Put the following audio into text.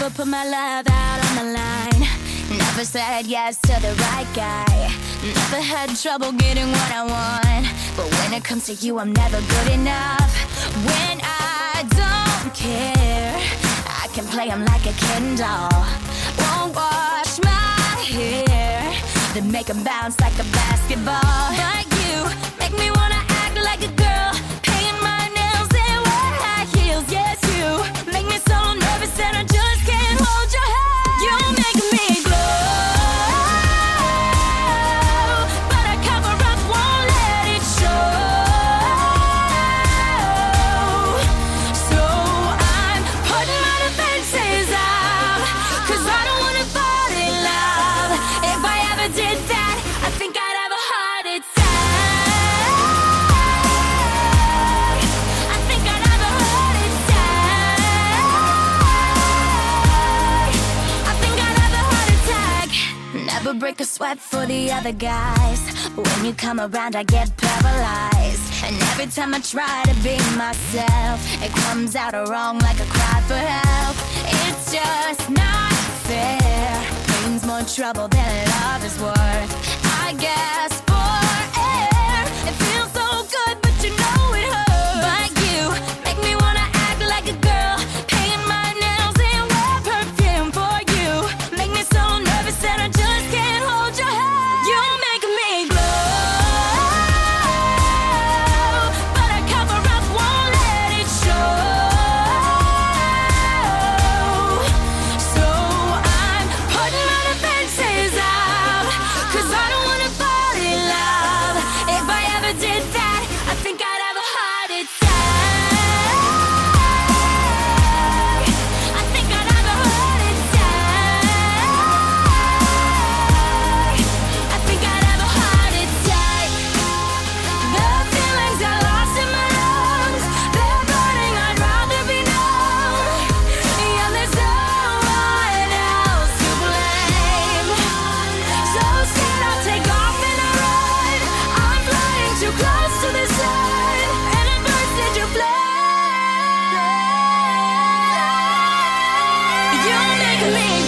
Never put my love out on the line. Never said yes to the right guy. Never had trouble getting what I want. But when it comes to you, I'm never good enough. When I don't care, I can play him like a Ken doll. Won't my hair, make him bounce like a basketball. Never break a sweat for the other guys. But When you come around, I get paralyzed. And every time I try to be myself, it comes out wrong like a cry for help. It's just not fair. Pain's more trouble than love is worth. I guess me.